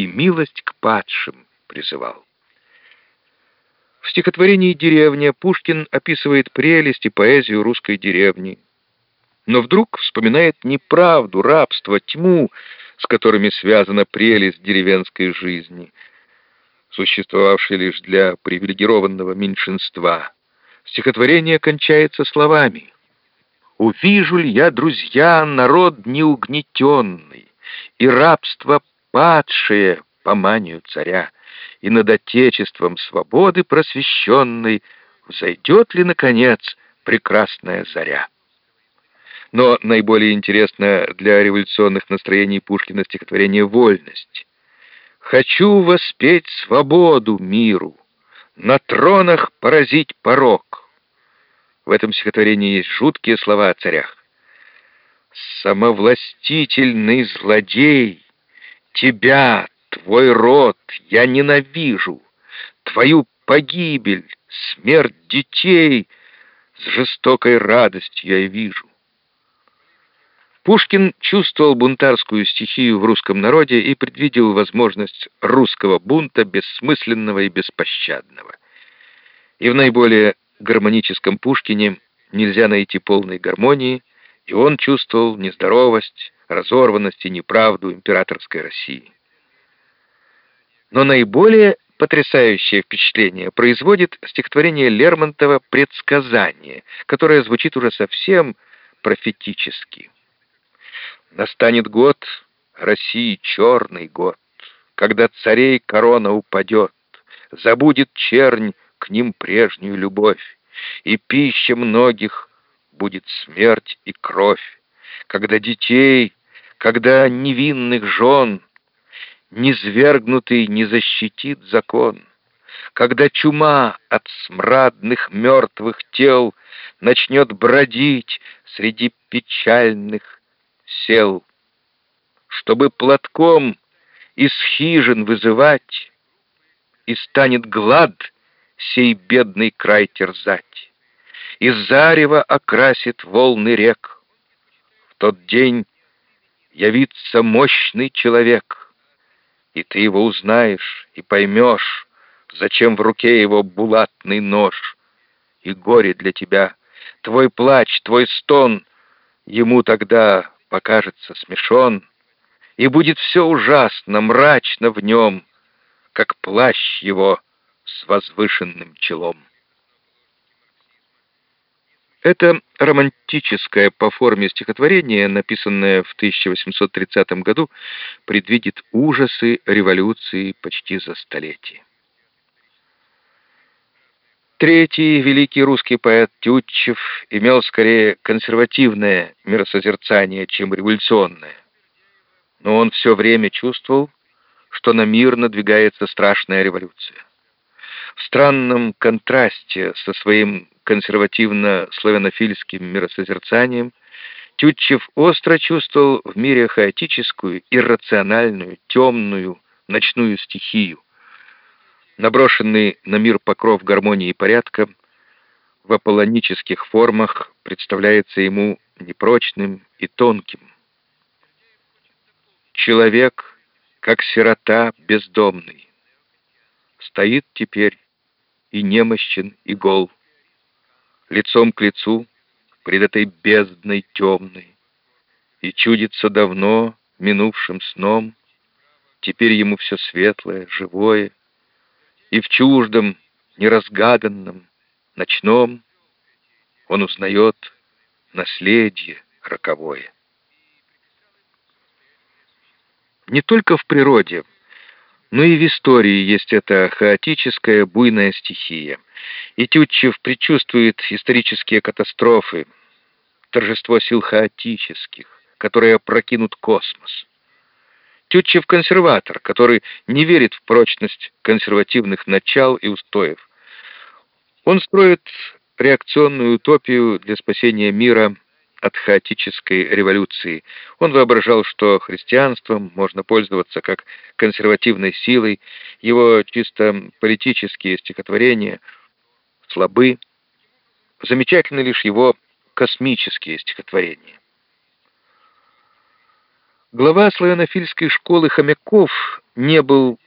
и милость к падшим призывал. В стихотворении «Деревня» Пушкин описывает прелесть и поэзию русской деревни, но вдруг вспоминает неправду, рабство, тьму, с которыми связана прелесть деревенской жизни, существовавшей лишь для привилегированного меньшинства. Стихотворение кончается словами «Увижу ли я, друзья, народ неугнетенный, и рабство падшее по манию царя, и над Отечеством свободы просвещенной взойдет ли, наконец, прекрасная заря?» Но наиболее интересно для революционных настроений Пушкина стихотворение «Вольность». «Хочу воспеть свободу миру, на тронах поразить порог». В этом стихотворении есть жуткие слова о царях. «Самовластительный злодей, тебя, твой род я ненавижу, твою погибель, смерть детей с жестокой радостью я вижу. Пушкин чувствовал бунтарскую стихию в русском народе и предвидел возможность русского бунта бессмысленного и беспощадного. И в наиболее гармоническом Пушкине нельзя найти полной гармонии, и он чувствовал нездоровость, разорванность и неправду императорской России. Но наиболее потрясающее впечатление производит стихотворение Лермонтова «Предсказание», которое звучит уже совсем профетически. Настанет год, России черный год, Когда царей корона упадет, Забудет чернь к ним прежнюю любовь, И пища многих будет смерть и кровь, Когда детей, когда невинных жен Низвергнутый не защитит закон, Когда чума от смрадных мертвых тел Начнет бродить среди печальных сел, чтобы платком из хижин вызывать, и станет глад сей бедный край терзать, и зарево окрасит волны рек. В тот день явится мощный человек, и ты его узнаешь и поймешь, зачем в руке его булатный нож, и горе для тебя, твой плач, твой стон, ему тогда покажется смешон, и будет все ужасно, мрачно в нем, как плащ его с возвышенным челом. Это романтическое по форме стихотворение, написанное в 1830 году, предвидит ужасы революции почти за столетие. Третий великий русский поэт Тютчев имел скорее консервативное миросозерцание, чем революционное. Но он все время чувствовал, что на мир надвигается страшная революция. В странном контрасте со своим консервативно-славянофильским миросозерцанием Тютчев остро чувствовал в мире хаотическую, иррациональную, темную, ночную стихию, Наброшенный на мир покров гармонии и порядка в аполлонических формах представляется ему непрочным и тонким. Человек, как сирота бездомный, стоит теперь и немощен, и гол, лицом к лицу пред этой бездной темной, и чудится давно минувшим сном, теперь ему все светлое, живое, и в чуждом, неразгаданном, ночном он узнает наследие роковое. Не только в природе, но и в истории есть эта хаотическая буйная стихия. И Тютчев предчувствует исторические катастрофы, торжество сил хаотических, которые опрокинут космос. Тютчев консерватор, который не верит в прочность консервативных начал и устоев. Он строит реакционную утопию для спасения мира от хаотической революции. Он воображал, что христианством можно пользоваться как консервативной силой, его чисто политические стихотворения слабы, замечательны лишь его космические стихотворения. Глава славянофильской школы хомяков не был